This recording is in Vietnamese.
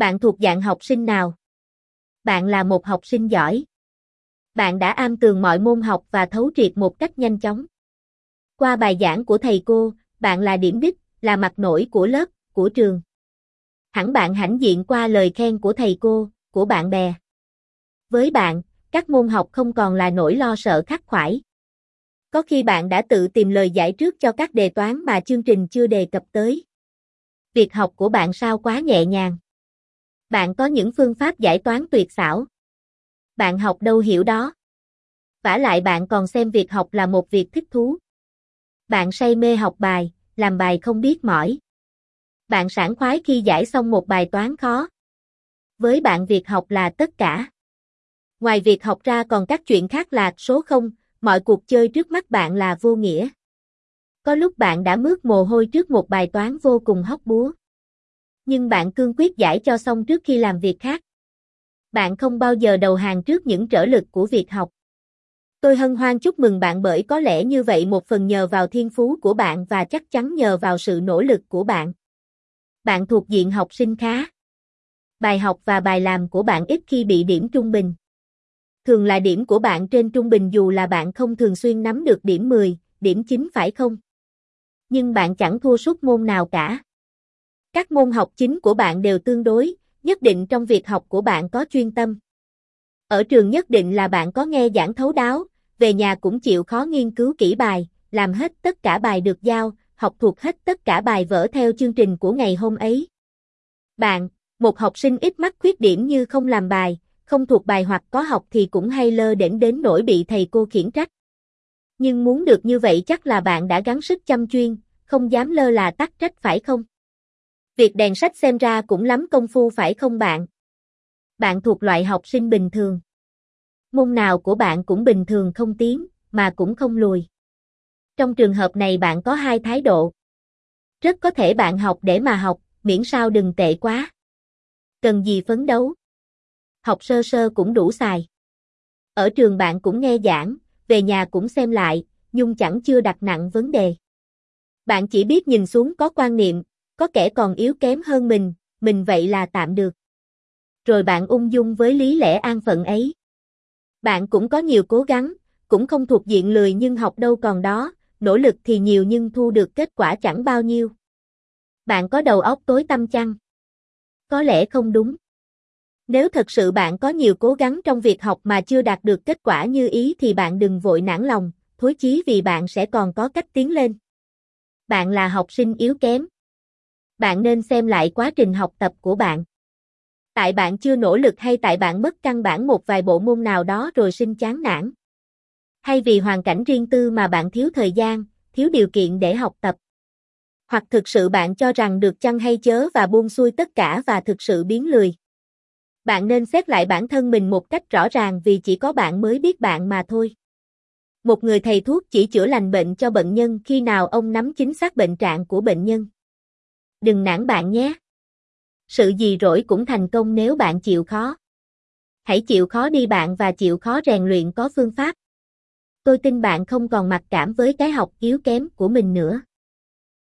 Bạn thuộc dạng học sinh nào? Bạn là một học sinh giỏi. Bạn đã am tường mọi môn học và thấu triệt một cách nhanh chóng. Qua bài giảng của thầy cô, bạn là điểm đích, là mặt nổi của lớp, của trường. Hẳn bạn hãnh diện qua lời khen của thầy cô, của bạn bè. Với bạn, các môn học không còn là nỗi lo sợ khắc khoải. Có khi bạn đã tự tìm lời giải trước cho các đề toán mà chương trình chưa đề cập tới. Việc học của bạn sao quá nhẹ nhàng. Bạn có những phương pháp giải toán tuyệt xảo. Bạn học đâu hiểu đó. vả lại bạn còn xem việc học là một việc thích thú. Bạn say mê học bài, làm bài không biết mỏi. Bạn sảng khoái khi giải xong một bài toán khó. Với bạn việc học là tất cả. Ngoài việc học ra còn các chuyện khác là số không, mọi cuộc chơi trước mắt bạn là vô nghĩa. Có lúc bạn đã mướt mồ hôi trước một bài toán vô cùng hóc búa. Nhưng bạn cương quyết giải cho xong trước khi làm việc khác. Bạn không bao giờ đầu hàng trước những trở lực của việc học. Tôi hân hoan chúc mừng bạn bởi có lẽ như vậy một phần nhờ vào thiên phú của bạn và chắc chắn nhờ vào sự nỗ lực của bạn. Bạn thuộc diện học sinh khá. Bài học và bài làm của bạn ít khi bị điểm trung bình. Thường là điểm của bạn trên trung bình dù là bạn không thường xuyên nắm được điểm 10, điểm 9 phải không? Nhưng bạn chẳng thua suốt môn nào cả. Các môn học chính của bạn đều tương đối, nhất định trong việc học của bạn có chuyên tâm. Ở trường nhất định là bạn có nghe giảng thấu đáo, về nhà cũng chịu khó nghiên cứu kỹ bài, làm hết tất cả bài được giao, học thuộc hết tất cả bài vở theo chương trình của ngày hôm ấy. Bạn, một học sinh ít mắc khuyết điểm như không làm bài, không thuộc bài hoặc có học thì cũng hay lơ đễnh đến nỗi bị thầy cô khiển trách. Nhưng muốn được như vậy chắc là bạn đã gắng sức chăm chuyên, không dám lơ là tắc trách phải không? Việc đèn sách xem ra cũng lắm công phu phải không bạn? Bạn thuộc loại học sinh bình thường. Môn nào của bạn cũng bình thường không tiến, mà cũng không lùi. Trong trường hợp này bạn có hai thái độ. Rất có thể bạn học để mà học, miễn sao đừng tệ quá. Cần gì phấn đấu? Học sơ sơ cũng đủ xài. Ở trường bạn cũng nghe giảng, về nhà cũng xem lại, nhưng chẳng chưa đặt nặng vấn đề. Bạn chỉ biết nhìn xuống có quan niệm, có kẻ còn yếu kém hơn mình, mình vậy là tạm được. Rồi bạn ung dung với lý lẽ an phận ấy. Bạn cũng có nhiều cố gắng, cũng không thuộc diện lười nhưng học đâu còn đó, nỗ lực thì nhiều nhưng thu được kết quả chẳng bao nhiêu. Bạn có đầu óc tối tăm chăng? Có lẽ không đúng. Nếu thật sự bạn có nhiều cố gắng trong việc học mà chưa đạt được kết quả như ý thì bạn đừng vội nản lòng, thối chí vì bạn sẽ còn có cách tiến lên. Bạn là học sinh yếu kém. Bạn nên xem lại quá trình học tập của bạn. Tại bạn chưa nỗ lực hay tại bạn mất căn bản một vài bộ môn nào đó rồi sinh chán nản. Hay vì hoàn cảnh riêng tư mà bạn thiếu thời gian, thiếu điều kiện để học tập. Hoặc thực sự bạn cho rằng được chăng hay chớ và buông xuôi tất cả và thực sự biến lười. Bạn nên xét lại bản thân mình một cách rõ ràng vì chỉ có bạn mới biết bạn mà thôi. Một người thầy thuốc chỉ chữa lành bệnh cho bệnh nhân khi nào ông nắm chính xác bệnh trạng của bệnh nhân. Đừng nản bạn nhé. Sự gì rỗi cũng thành công nếu bạn chịu khó. Hãy chịu khó đi bạn và chịu khó rèn luyện có phương pháp. Tôi tin bạn không còn mặc cảm với cái học yếu kém của mình nữa.